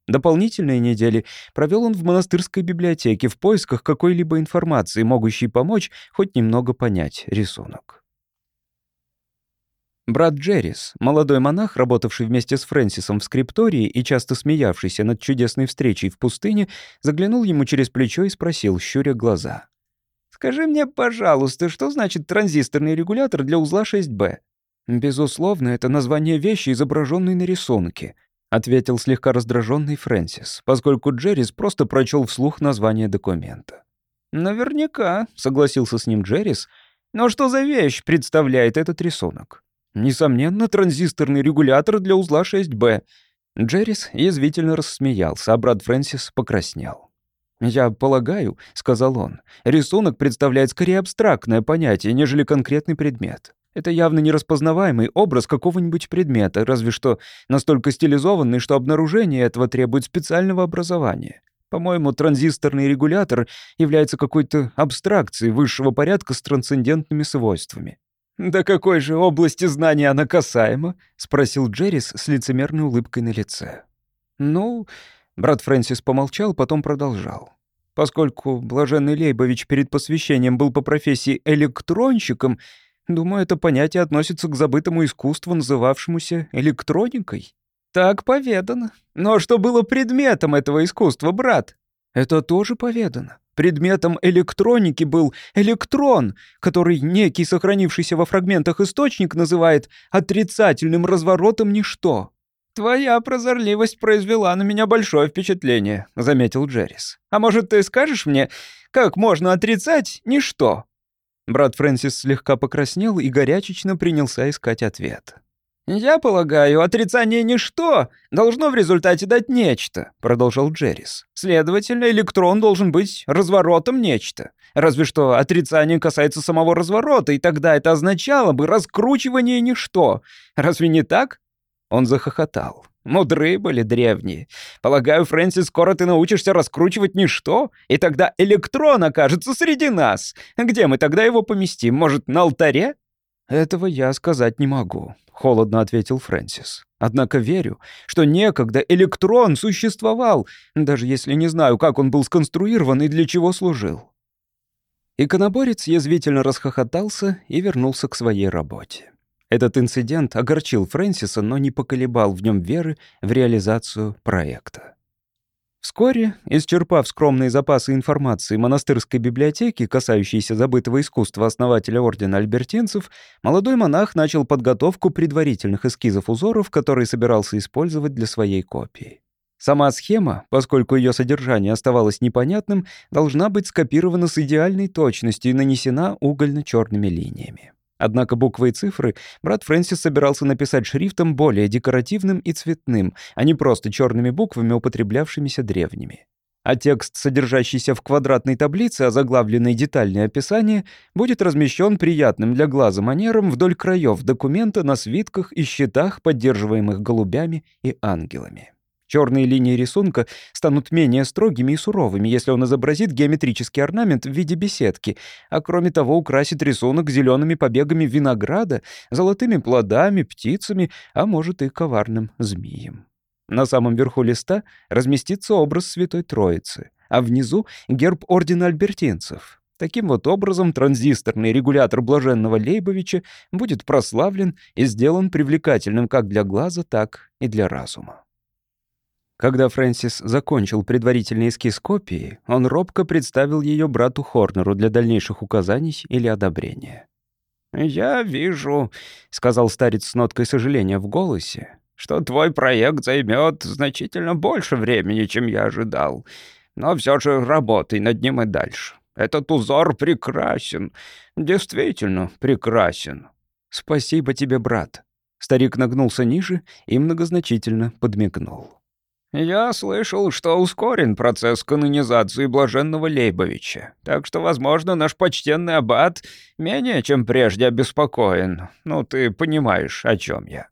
Дополнительные недели провел он в монастырской библиотеке в поисках какой-либо информации, могущей помочь хоть немного понять рисунок. Брат Джеррис, молодой монах, работавший вместе с Фрэнсисом в скриптории и часто смеявшийся над чудесной встречей в пустыне, заглянул ему через плечо и спросил, щуря глаза. Скажи мне, пожалуйста, что значит транзисторный регулятор для узла 6Б? Безусловно, это название вещи, изображенной на рисунке, ответил слегка раздраженный Фрэнсис, поскольку Джеррис просто прочел вслух название документа. Наверняка, согласился с ним Джеррис. Но что за вещь представляет этот рисунок? Несомненно, транзисторный регулятор для узла 6Б. Джеррис язвительно рассмеялся, а брат Фрэнсис покраснел. «Я полагаю», — сказал он, — «рисунок представляет скорее абстрактное понятие, нежели конкретный предмет. Это явно нераспознаваемый образ какого-нибудь предмета, разве что настолько стилизованный, что обнаружение этого требует специального образования. По-моему, транзисторный регулятор является какой-то абстракцией высшего порядка с трансцендентными свойствами. «Да какой же области знания она касаема?» — спросил Джеррис с лицемерной улыбкой на лице. «Ну, Брат Фрэнсис помолчал, потом продолжал. Поскольку блаженный Лейбович перед посвящением был по профессии электронщиком, думаю, это понятие относится к забытому искусству, называвшемуся электроникой. Так поведано. Но что было предметом этого искусства, брат? Это тоже поведано. Предметом электроники был электрон, который некий сохранившийся во фрагментах источник называет отрицательным разворотом ничто. «Твоя прозорливость произвела на меня большое впечатление», — заметил Джеррис. «А может, ты скажешь мне, как можно отрицать ничто?» Брат Фрэнсис слегка покраснел и горячечно принялся искать ответ. «Я полагаю, отрицание ничто должно в результате дать нечто», — продолжал Джеррис. «Следовательно, электрон должен быть разворотом нечто. Разве что отрицание касается самого разворота, и тогда это означало бы раскручивание ничто. Разве не так?» Он захохотал. «Мудры были древние. Полагаю, Фрэнсис, скоро ты научишься раскручивать ничто, и тогда электрон окажется среди нас. Где мы тогда его поместим? Может, на алтаре?» «Этого я сказать не могу», — холодно ответил Фрэнсис. «Однако верю, что некогда электрон существовал, даже если не знаю, как он был сконструирован и для чего служил». Иконоборец язвительно расхохотался и вернулся к своей работе. Этот инцидент огорчил Фрэнсиса, но не поколебал в нем веры в реализацию проекта. Вскоре, исчерпав скромные запасы информации монастырской библиотеки, касающейся забытого искусства основателя ордена альбертинцев, молодой монах начал подготовку предварительных эскизов узоров, которые собирался использовать для своей копии. Сама схема, поскольку ее содержание оставалось непонятным, должна быть скопирована с идеальной точностью и нанесена угольно-черными линиями. Однако буквы и цифры брат Фрэнсис собирался написать шрифтом более декоративным и цветным, а не просто черными буквами, употреблявшимися древними. А текст, содержащийся в квадратной таблице, озаглавленный «Детальное описание», будет размещен приятным для глаза манером вдоль краев документа на свитках и щитах, поддерживаемых голубями и ангелами. Черные линии рисунка станут менее строгими и суровыми, если он изобразит геометрический орнамент в виде беседки, а кроме того украсит рисунок зелеными побегами винограда, золотыми плодами, птицами, а может и коварным змеем. На самом верху листа разместится образ Святой Троицы, а внизу — герб Ордена Альбертинцев. Таким вот образом транзисторный регулятор Блаженного Лейбовича будет прославлен и сделан привлекательным как для глаза, так и для разума. Когда Фрэнсис закончил предварительный эскиз копии, он робко представил ее брату Хорнеру для дальнейших указаний или одобрения. «Я вижу», — сказал старец с ноткой сожаления в голосе, «что твой проект займет значительно больше времени, чем я ожидал. Но все же работай над ним и дальше. Этот узор прекрасен, действительно прекрасен». «Спасибо тебе, брат». Старик нагнулся ниже и многозначительно подмигнул. «Я слышал, что ускорен процесс канонизации блаженного Лейбовича, так что, возможно, наш почтенный аббат менее чем прежде обеспокоен. Ну, ты понимаешь, о чем я».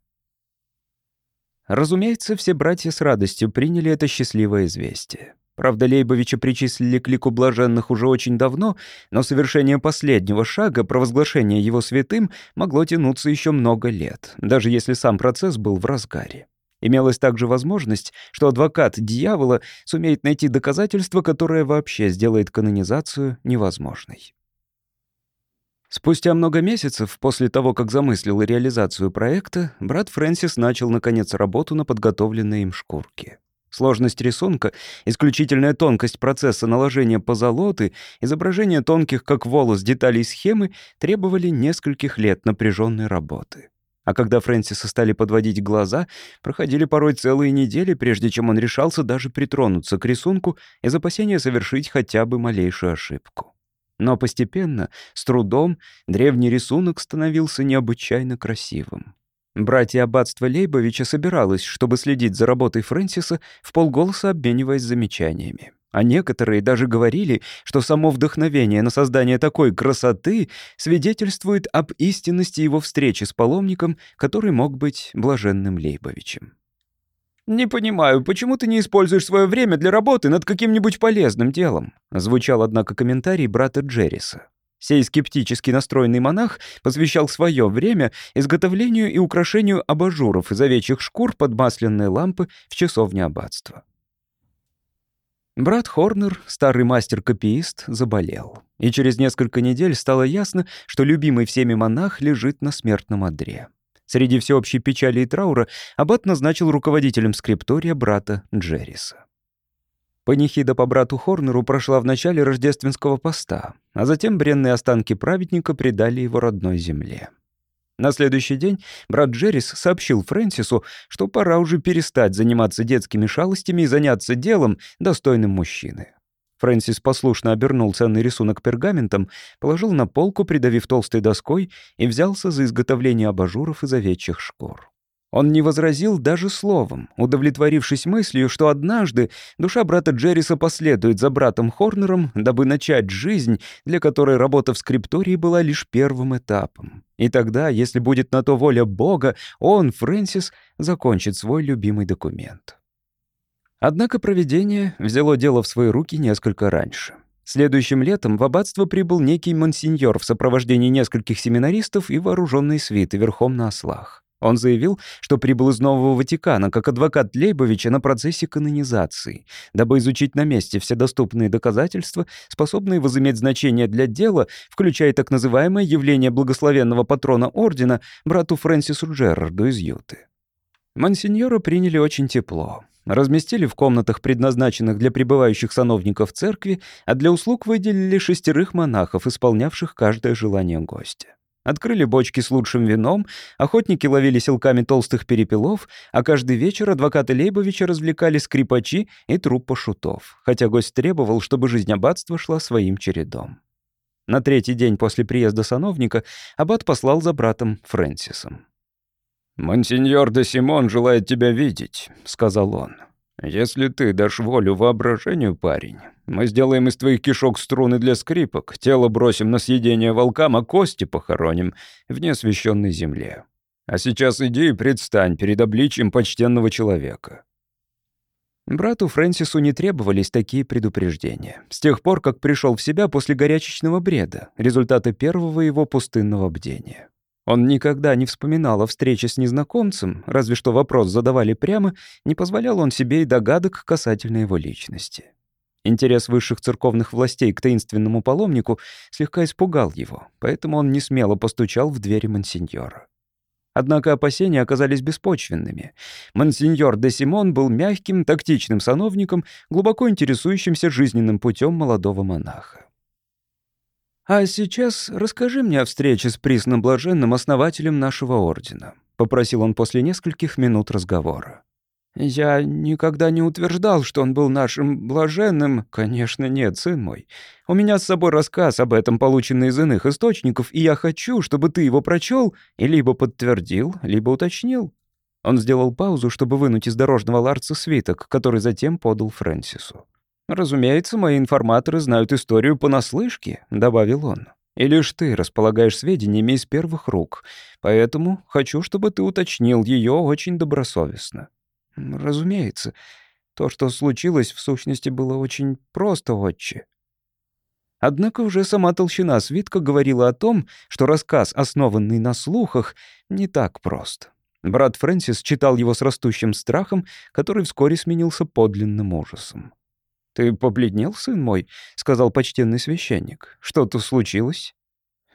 Разумеется, все братья с радостью приняли это счастливое известие. Правда, Лейбовича причислили к лику блаженных уже очень давно, но совершение последнего шага, провозглашение его святым, могло тянуться еще много лет, даже если сам процесс был в разгаре. Имелась также возможность, что адвокат дьявола сумеет найти доказательство, которое вообще сделает канонизацию невозможной. Спустя много месяцев после того, как замыслил реализацию проекта, брат Фрэнсис начал, наконец, работу на подготовленной им шкурке. Сложность рисунка, исключительная тонкость процесса наложения позолоты, изображение тонких, как волос, деталей схемы требовали нескольких лет напряженной работы. А когда Фрэнсиса стали подводить глаза, проходили порой целые недели, прежде чем он решался даже притронуться к рисунку из опасения совершить хотя бы малейшую ошибку. Но постепенно, с трудом, древний рисунок становился необычайно красивым. Братья аббатства Лейбовича собиралось, чтобы следить за работой Фрэнсиса, в полголоса обмениваясь замечаниями. А некоторые даже говорили, что само вдохновение на создание такой красоты свидетельствует об истинности его встречи с паломником, который мог быть блаженным Лейбовичем. «Не понимаю, почему ты не используешь свое время для работы над каким-нибудь полезным делом?» звучал, однако, комментарий брата Джерриса. Сей скептически настроенный монах посвящал свое время изготовлению и украшению абажуров из овечьих шкур под масляные лампы в часовне аббатства. Брат Хорнер, старый мастер-копиист, заболел. И через несколько недель стало ясно, что любимый всеми монах лежит на смертном одре. Среди всеобщей печали и траура аббат назначил руководителем скриптория брата Джерриса. Панихида по брату Хорнеру прошла в начале рождественского поста, а затем бренные останки праведника предали его родной земле. На следующий день брат Джеррис сообщил Фрэнсису, что пора уже перестать заниматься детскими шалостями и заняться делом, достойным мужчины. Фрэнсис послушно обернул ценный рисунок пергаментом, положил на полку, придавив толстой доской, и взялся за изготовление абажуров из овечьих шкур. Он не возразил даже словом, удовлетворившись мыслью, что однажды душа брата Джерриса последует за братом Хорнером, дабы начать жизнь, для которой работа в скриптории была лишь первым этапом. И тогда, если будет на то воля Бога, он, Фрэнсис, закончит свой любимый документ. Однако проведение взяло дело в свои руки несколько раньше. Следующим летом в аббатство прибыл некий монсеньор в сопровождении нескольких семинаристов и вооруженной свиты верхом на ослах. Он заявил, что прибыл из Нового Ватикана как адвокат Лейбовича на процессе канонизации, дабы изучить на месте все доступные доказательства, способные возыметь значение для дела, включая так называемое явление благословенного патрона ордена брату Фрэнсису Джерарду из Юты. Монсеньора приняли очень тепло. Разместили в комнатах, предназначенных для пребывающих сановников церкви, а для услуг выделили шестерых монахов, исполнявших каждое желание гостя. Открыли бочки с лучшим вином, охотники ловили силками толстых перепелов, а каждый вечер адвокаты Лейбовича развлекали скрипачи и труппа шутов, хотя гость требовал, чтобы жизнь аббатства шла своим чередом. На третий день после приезда сановника аббат послал за братом Фрэнсисом. «Монсеньор де Симон желает тебя видеть», — сказал он. «Если ты дашь волю воображению, парень, мы сделаем из твоих кишок струны для скрипок, тело бросим на съедение волкам, а кости похороним в неосвященной земле. А сейчас иди и предстань перед обличием почтенного человека». Брату Фрэнсису не требовались такие предупреждения. С тех пор, как пришел в себя после горячечного бреда, результаты первого его пустынного бдения. Он никогда не вспоминал о встрече с незнакомцем, разве что вопрос задавали прямо, не позволял он себе и догадок касательно его личности. Интерес высших церковных властей к таинственному паломнику слегка испугал его, поэтому он не смело постучал в двери мансиньора. Однако опасения оказались беспочвенными. Монсеньор де Симон был мягким, тактичным сановником, глубоко интересующимся жизненным путем молодого монаха. «А сейчас расскажи мне о встрече с присноблаженным основателем нашего ордена», — попросил он после нескольких минут разговора. «Я никогда не утверждал, что он был нашим блаженным. Конечно, нет, сын мой. У меня с собой рассказ об этом, полученный из иных источников, и я хочу, чтобы ты его прочел и либо подтвердил, либо уточнил». Он сделал паузу, чтобы вынуть из дорожного ларца свиток, который затем подал Фрэнсису. «Разумеется, мои информаторы знают историю понаслышке», — добавил он. «И лишь ты располагаешь сведениями из первых рук, поэтому хочу, чтобы ты уточнил ее очень добросовестно». «Разумеется. То, что случилось, в сущности, было очень просто, отче». Однако уже сама толщина свитка говорила о том, что рассказ, основанный на слухах, не так прост. Брат Фрэнсис читал его с растущим страхом, который вскоре сменился подлинным ужасом. «Ты побледнел, сын мой?» — сказал почтенный священник. «Что-то случилось?»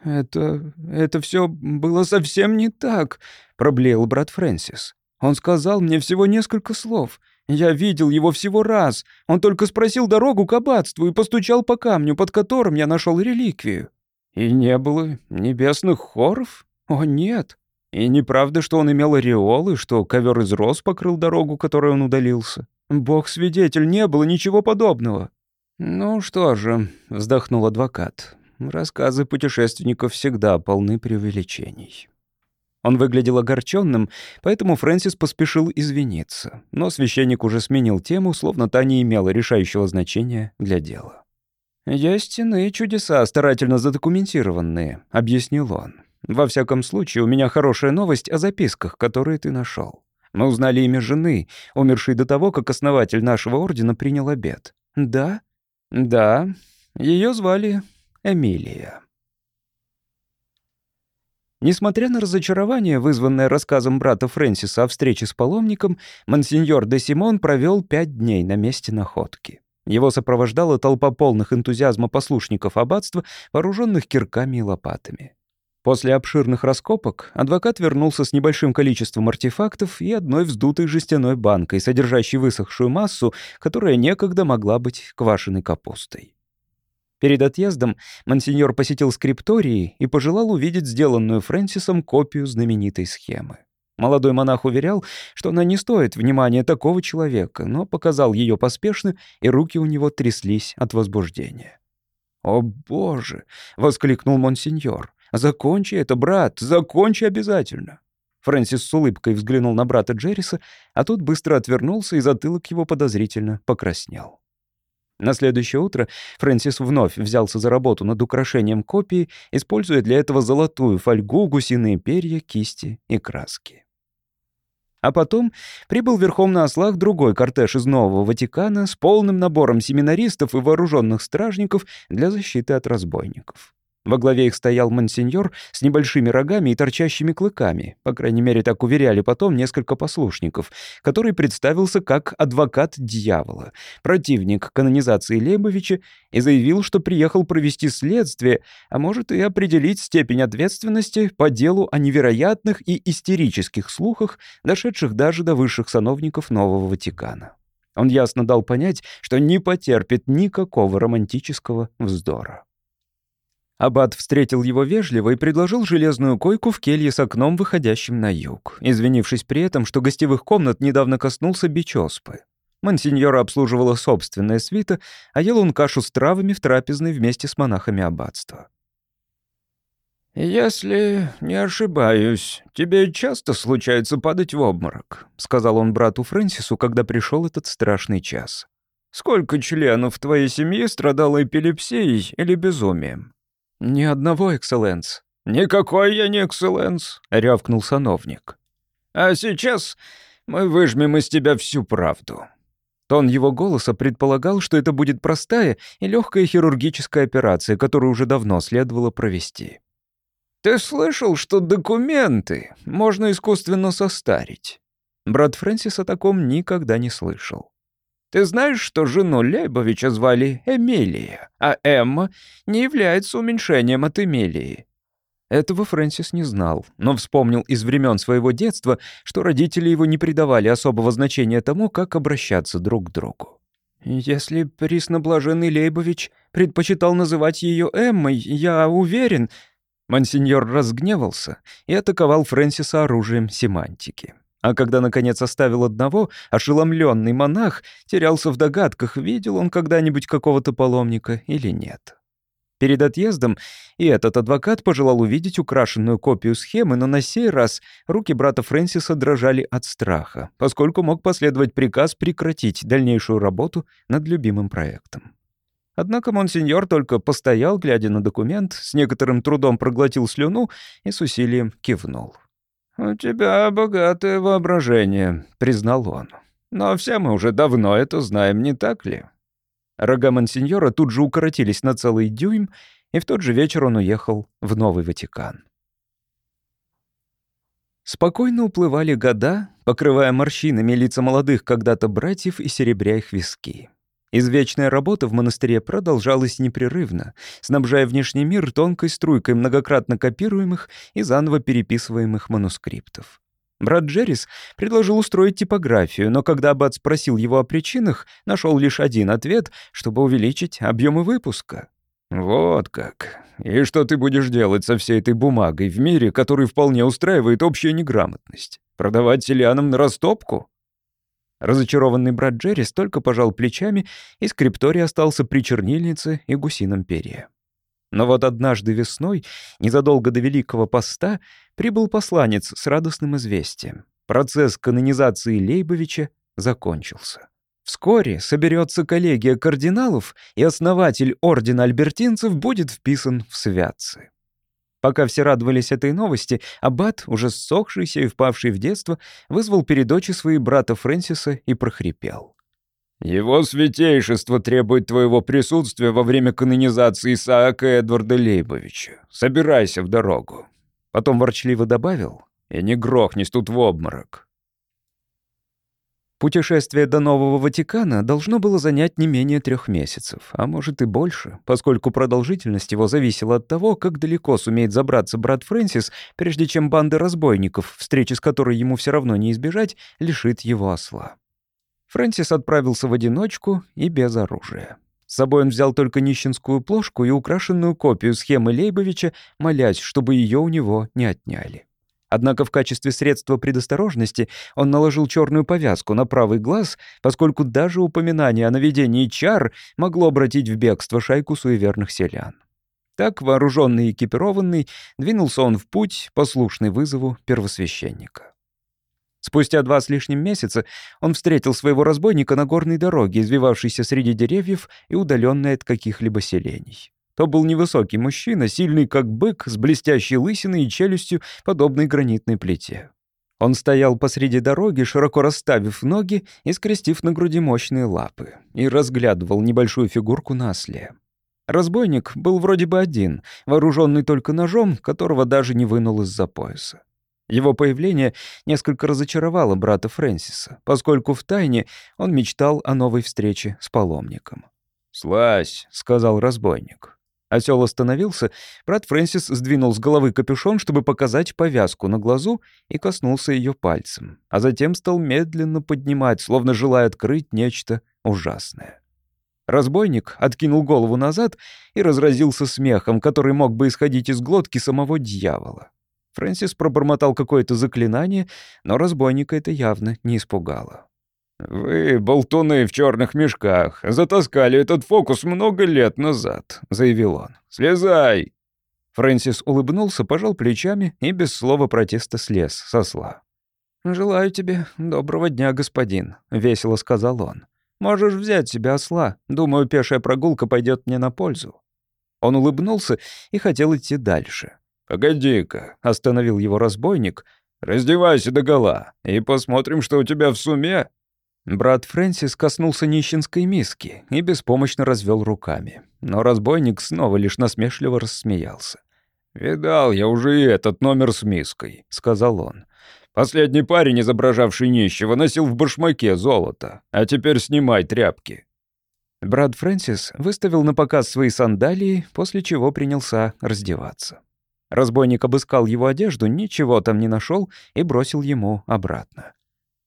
«Это... это все было совсем не так», — проблеял брат Фрэнсис. «Он сказал мне всего несколько слов. Я видел его всего раз. Он только спросил дорогу к аббатству и постучал по камню, под которым я нашел реликвию. И не было небесных хоров? О, нет. И неправда, что он имел ореол, и что ковер из роз покрыл дорогу, которой он удалился. Бог свидетель, не было ничего подобного. Ну что же, вздохнул адвокат. Рассказы путешественников всегда полны преувеличений. Он выглядел огорченным, поэтому Фрэнсис поспешил извиниться. Но священник уже сменил тему, словно та не имела решающего значения для дела. «Есть иные чудеса, старательно задокументированные», — объяснил он. «Во всяком случае, у меня хорошая новость о записках, которые ты нашел. Мы узнали имя жены, умершей до того, как основатель нашего ордена принял обед. Да? Да. Ее звали Эмилия. Несмотря на разочарование, вызванное рассказом брата Фрэнсиса о встрече с паломником, монсеньор де Симон провел пять дней на месте находки. Его сопровождала толпа полных энтузиазма послушников аббатства, вооруженных кирками и лопатами. После обширных раскопок адвокат вернулся с небольшим количеством артефактов и одной вздутой жестяной банкой, содержащей высохшую массу, которая некогда могла быть квашеной капустой. Перед отъездом монсеньор посетил скриптории и пожелал увидеть сделанную Фрэнсисом копию знаменитой схемы. Молодой монах уверял, что она не стоит внимания такого человека, но показал ее поспешно, и руки у него тряслись от возбуждения. «О, Боже!» — воскликнул монсеньор. Закончи это, брат, закончи обязательно». Фрэнсис с улыбкой взглянул на брата Джерриса, а тот быстро отвернулся, и затылок его подозрительно покраснел. На следующее утро Фрэнсис вновь взялся за работу над украшением копии, используя для этого золотую фольгу, гусиные перья, кисти и краски. А потом прибыл верхом на ослах другой кортеж из Нового Ватикана с полным набором семинаристов и вооруженных стражников для защиты от разбойников. Во главе их стоял мансиньор с небольшими рогами и торчащими клыками, по крайней мере, так уверяли потом несколько послушников, который представился как адвокат дьявола, противник канонизации Лейбовича и заявил, что приехал провести следствие, а может и определить степень ответственности по делу о невероятных и истерических слухах, дошедших даже до высших сановников Нового Ватикана. Он ясно дал понять, что не потерпит никакого романтического вздора. Аббат встретил его вежливо и предложил железную койку в келье с окном, выходящим на юг, извинившись при этом, что гостевых комнат недавно коснулся бичоспы. Монсеньора обслуживала собственная свита, а ел он кашу с травами в трапезной вместе с монахами аббатства. «Если не ошибаюсь, тебе часто случается падать в обморок», — сказал он брату Фрэнсису, когда пришел этот страшный час. «Сколько членов твоей семьи страдало эпилепсией или безумием?» «Ни одного, экселленс». «Никакой я не экселленс», — рявкнул сановник. «А сейчас мы выжмем из тебя всю правду». Тон его голоса предполагал, что это будет простая и легкая хирургическая операция, которую уже давно следовало провести. «Ты слышал, что документы можно искусственно состарить?» Брат Фрэнсис о таком никогда не слышал. Ты знаешь, что жену Лейбовича звали Эмилия, а Эмма не является уменьшением от Эмилии?» Этого Фрэнсис не знал, но вспомнил из времен своего детства, что родители его не придавали особого значения тому, как обращаться друг к другу. «Если пресноблаженный Лейбович предпочитал называть ее Эммой, я уверен...» Монсеньор разгневался и атаковал Фрэнсиса оружием семантики. А когда, наконец, оставил одного, ошеломленный монах терялся в догадках, видел он когда-нибудь какого-то паломника или нет. Перед отъездом и этот адвокат пожелал увидеть украшенную копию схемы, но на сей раз руки брата Фрэнсиса дрожали от страха, поскольку мог последовать приказ прекратить дальнейшую работу над любимым проектом. Однако монсеньор только постоял, глядя на документ, с некоторым трудом проглотил слюну и с усилием кивнул. «У тебя богатое воображение», — признал он. «Но все мы уже давно это знаем, не так ли?» Рога Монсеньора тут же укоротились на целый дюйм, и в тот же вечер он уехал в Новый Ватикан. Спокойно уплывали года, покрывая морщинами лица молодых когда-то братьев и серебря их виски. Извечная работа в монастыре продолжалась непрерывно, снабжая внешний мир тонкой струйкой многократно копируемых и заново переписываемых манускриптов. Брат Джеррис предложил устроить типографию, но когда Аббат спросил его о причинах, нашел лишь один ответ, чтобы увеличить объемы выпуска. «Вот как. И что ты будешь делать со всей этой бумагой в мире, который вполне устраивает общая неграмотность? Продавать селянам на растопку?» Разочарованный брат Джерри столько пожал плечами, и скрипторий остался при чернильнице и гусином перья. Но вот однажды весной, незадолго до Великого Поста, прибыл посланец с радостным известием. Процесс канонизации Лейбовича закончился. Вскоре соберется коллегия кардиналов, и основатель Ордена Альбертинцев будет вписан в святцы. Пока все радовались этой новости, Аббат, уже ссохшийся и впавший в детство, вызвал перед очи свои брата Фрэнсиса и прохрипел. «Его святейшество требует твоего присутствия во время канонизации Исаака Эдварда Лейбовича. Собирайся в дорогу». Потом ворчливо добавил, «И не грохнись тут в обморок». Путешествие до Нового Ватикана должно было занять не менее трех месяцев, а может и больше, поскольку продолжительность его зависела от того, как далеко сумеет забраться брат Фрэнсис, прежде чем банда разбойников, встречи с которой ему все равно не избежать, лишит его осла. Фрэнсис отправился в одиночку и без оружия. С собой он взял только нищенскую плошку и украшенную копию схемы Лейбовича, молясь, чтобы ее у него не отняли. Однако в качестве средства предосторожности он наложил черную повязку на правый глаз, поскольку даже упоминание о наведении чар могло обратить в бегство шайку суеверных селян. Так, вооруженный и экипированный, двинулся он в путь, послушный вызову первосвященника. Спустя два с лишним месяца он встретил своего разбойника на горной дороге, извивавшейся среди деревьев и удаленной от каких-либо селений. То был невысокий мужчина, сильный как бык, с блестящей лысиной и челюстью, подобной гранитной плите. Он стоял посреди дороги, широко расставив ноги и скрестив на груди мощные лапы, и разглядывал небольшую фигурку на осле. Разбойник был вроде бы один, вооруженный только ножом, которого даже не вынул из-за пояса. Его появление несколько разочаровало брата Фрэнсиса, поскольку в тайне он мечтал о новой встрече с паломником. «Слазь», — сказал разбойник. Осел остановился, брат Фрэнсис сдвинул с головы капюшон, чтобы показать повязку на глазу, и коснулся ее пальцем, а затем стал медленно поднимать, словно желая открыть нечто ужасное. Разбойник откинул голову назад и разразился смехом, который мог бы исходить из глотки самого дьявола. Фрэнсис пробормотал какое-то заклинание, но разбойника это явно не испугало. «Вы, болтуны в черных мешках, затаскали этот фокус много лет назад», — заявил он. «Слезай!» Фрэнсис улыбнулся, пожал плечами и без слова протеста слез со сла. «Желаю тебе доброго дня, господин», — весело сказал он. «Можешь взять себе осла. Думаю, пешая прогулка пойдет мне на пользу». Он улыбнулся и хотел идти дальше. «Погоди-ка», — остановил его разбойник, — «раздевайся догола и посмотрим, что у тебя в суме». Брат Фрэнсис коснулся нищенской миски и беспомощно развел руками. Но разбойник снова лишь насмешливо рассмеялся. «Видал я уже и этот номер с миской», — сказал он. «Последний парень, изображавший нищего, носил в башмаке золото, а теперь снимай тряпки». Брат Фрэнсис выставил на показ свои сандалии, после чего принялся раздеваться. Разбойник обыскал его одежду, ничего там не нашел и бросил ему обратно.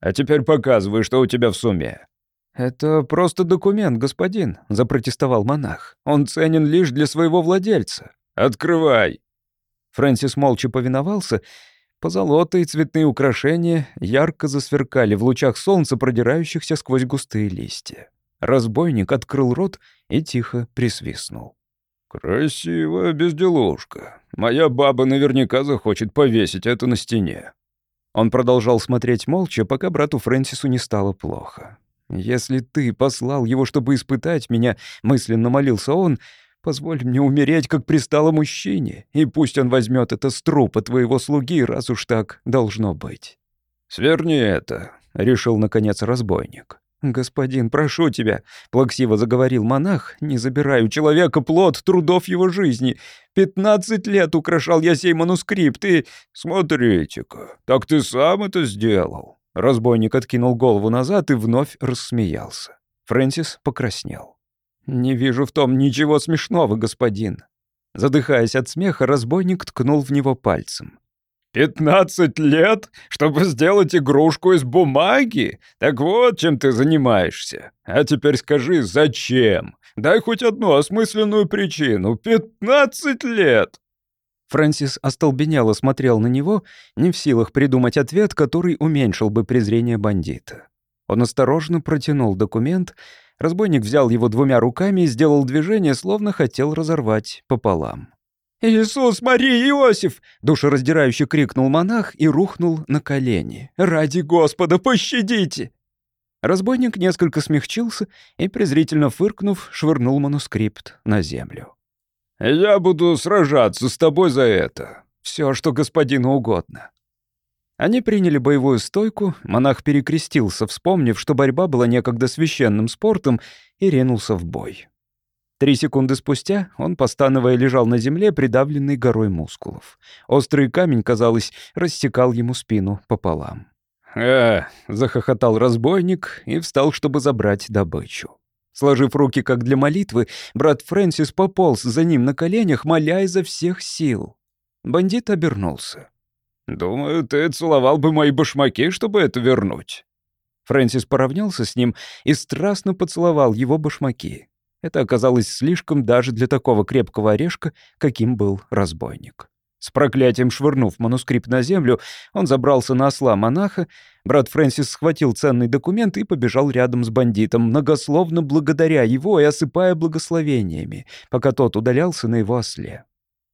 А теперь показывай, что у тебя в сумме». «Это просто документ, господин», — запротестовал монах. «Он ценен лишь для своего владельца». «Открывай». Фрэнсис молча повиновался. Позолота и цветные украшения ярко засверкали в лучах солнца, продирающихся сквозь густые листья. Разбойник открыл рот и тихо присвистнул. «Красивая безделушка. Моя баба наверняка захочет повесить это на стене. Он продолжал смотреть молча, пока брату Фрэнсису не стало плохо. «Если ты послал его, чтобы испытать меня», — мысленно молился он, «позволь мне умереть, как пристало мужчине, и пусть он возьмет это с трупа твоего слуги, раз уж так должно быть». «Сверни это», — решил, наконец, разбойник. «Господин, прошу тебя», — плаксиво заговорил монах, «не забирай у человека плод трудов его жизни. Пятнадцать лет украшал я сей манускрипт и...» «Смотрите-ка, так ты сам это сделал». Разбойник откинул голову назад и вновь рассмеялся. Фрэнсис покраснел. «Не вижу в том ничего смешного, господин». Задыхаясь от смеха, разбойник ткнул в него пальцем. «Пятнадцать лет, чтобы сделать игрушку из бумаги? Так вот, чем ты занимаешься. А теперь скажи, зачем? Дай хоть одну осмысленную причину. Пятнадцать лет!» Фрэнсис остолбенело смотрел на него, не в силах придумать ответ, который уменьшил бы презрение бандита. Он осторожно протянул документ, разбойник взял его двумя руками и сделал движение, словно хотел разорвать пополам. «Иисус, Мария, Иосиф!» — душераздирающе крикнул монах и рухнул на колени. «Ради Господа, пощадите!» Разбойник несколько смягчился и, презрительно фыркнув, швырнул манускрипт на землю. «Я буду сражаться с тобой за это. Все, что господину угодно». Они приняли боевую стойку, монах перекрестился, вспомнив, что борьба была некогда священным спортом, и ринулся в бой. Три секунды спустя он, постановая, лежал на земле, придавленный горой мускулов. Острый камень, казалось, рассекал ему спину пополам. «Э!» — захохотал разбойник и встал, чтобы забрать добычу. Сложив руки как для молитвы, брат Фрэнсис пополз за ним на коленях, моля изо всех сил. Бандит обернулся. «Думаю, ты целовал бы мои башмаки, чтобы это вернуть». Фрэнсис поравнялся с ним и страстно поцеловал его башмаки. Это оказалось слишком даже для такого крепкого орешка, каким был разбойник. С проклятием швырнув манускрипт на землю, он забрался на осла монаха, брат Фрэнсис схватил ценный документ и побежал рядом с бандитом, многословно благодаря его и осыпая благословениями, пока тот удалялся на его осле.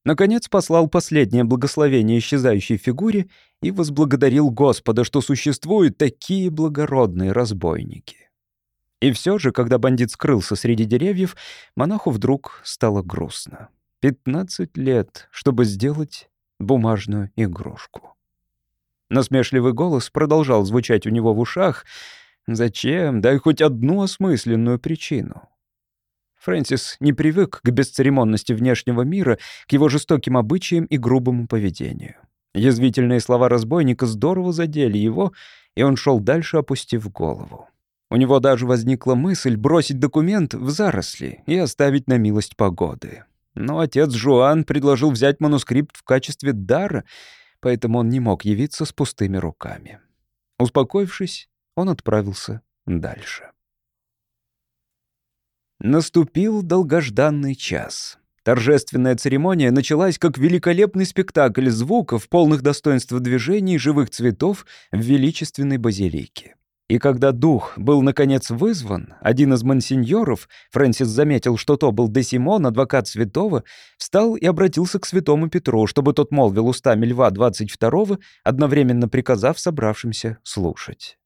Наконец послал последнее благословение исчезающей фигуре и возблагодарил Господа, что существуют такие благородные разбойники. И все же, когда бандит скрылся среди деревьев, монаху вдруг стало грустно. Пятнадцать лет, чтобы сделать бумажную игрушку. Насмешливый голос продолжал звучать у него в ушах. «Зачем? Дай хоть одну осмысленную причину». Фрэнсис не привык к бесцеремонности внешнего мира, к его жестоким обычаям и грубому поведению. Язвительные слова разбойника здорово задели его, и он шел дальше, опустив голову. У него даже возникла мысль бросить документ в заросли и оставить на милость погоды. Но отец Жуан предложил взять манускрипт в качестве дара, поэтому он не мог явиться с пустыми руками. Успокоившись, он отправился дальше. Наступил долгожданный час. Торжественная церемония началась как великолепный спектакль звуков, полных достоинства движений живых цветов в величественной базилике. И когда дух был, наконец, вызван, один из мансиньоров, Фрэнсис заметил, что то был Десимон, адвокат святого, встал и обратился к святому Петру, чтобы тот молвил устами Льва 22-го, одновременно приказав собравшимся слушать.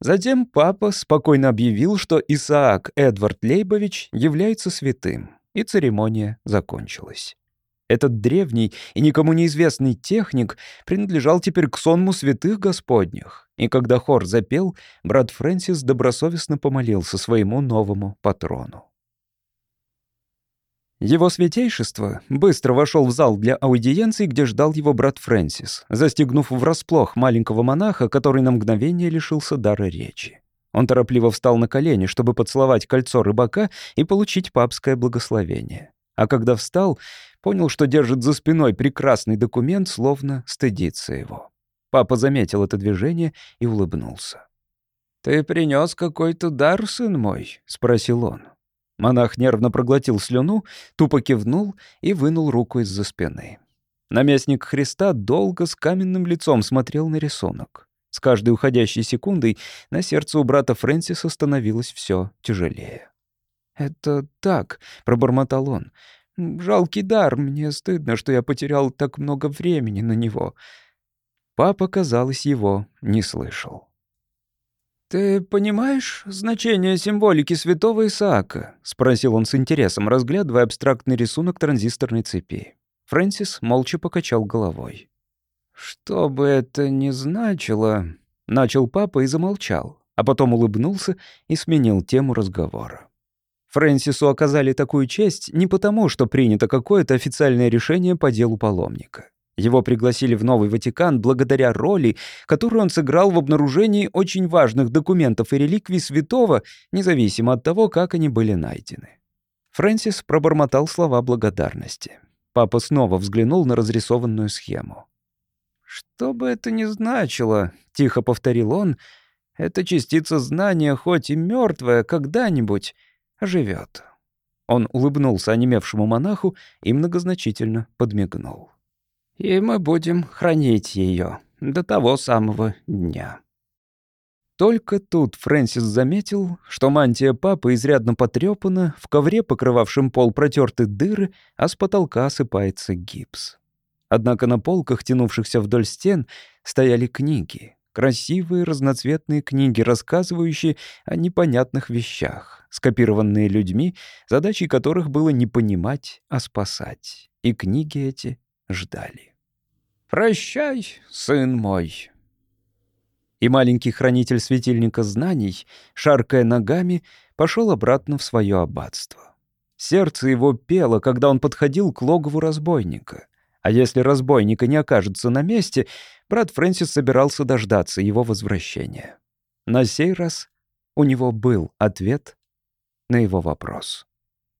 Затем папа спокойно объявил, что Исаак Эдвард Лейбович является святым, и церемония закончилась. Этот древний и никому неизвестный техник принадлежал теперь к сонму святых господних, и когда хор запел, брат Фрэнсис добросовестно помолился своему новому патрону. Его святейшество быстро вошел в зал для аудиенции, где ждал его брат Фрэнсис, застегнув врасплох маленького монаха, который на мгновение лишился дара речи. Он торопливо встал на колени, чтобы поцеловать кольцо рыбака и получить папское благословение. А когда встал, понял, что держит за спиной прекрасный документ, словно стыдится его. Папа заметил это движение и улыбнулся. «Ты принес какой-то дар, сын мой?» — спросил он. Монах нервно проглотил слюну, тупо кивнул и вынул руку из-за спины. Наместник Христа долго с каменным лицом смотрел на рисунок. С каждой уходящей секундой на сердце у брата Фрэнсиса становилось все тяжелее. «Это так», — пробормотал он. «Жалкий дар, мне стыдно, что я потерял так много времени на него». Папа, казалось, его не слышал. «Ты понимаешь значение символики святого Исаака?» — спросил он с интересом, разглядывая абстрактный рисунок транзисторной цепи. Фрэнсис молча покачал головой. «Что бы это ни значило...» — начал папа и замолчал, а потом улыбнулся и сменил тему разговора. Фрэнсису оказали такую честь не потому, что принято какое-то официальное решение по делу паломника. Его пригласили в Новый Ватикан благодаря роли, которую он сыграл в обнаружении очень важных документов и реликвий святого, независимо от того, как они были найдены. Фрэнсис пробормотал слова благодарности. Папа снова взглянул на разрисованную схему. «Что бы это ни значило», — тихо повторил он, — «эта частица знания, хоть и мертвая, когда-нибудь оживет». Он улыбнулся онемевшему монаху и многозначительно подмигнул и мы будем хранить ее до того самого дня». Только тут Фрэнсис заметил, что мантия папы изрядно потрепана, в ковре, покрывавшем пол, протерты дыры, а с потолка осыпается гипс. Однако на полках, тянувшихся вдоль стен, стояли книги. Красивые разноцветные книги, рассказывающие о непонятных вещах, скопированные людьми, задачей которых было не понимать, а спасать. И книги эти ждали. «Прощай, сын мой». И маленький хранитель светильника знаний, шаркая ногами, пошел обратно в свое аббатство. Сердце его пело, когда он подходил к логову разбойника. А если разбойника не окажется на месте, брат Фрэнсис собирался дождаться его возвращения. На сей раз у него был ответ на его вопрос.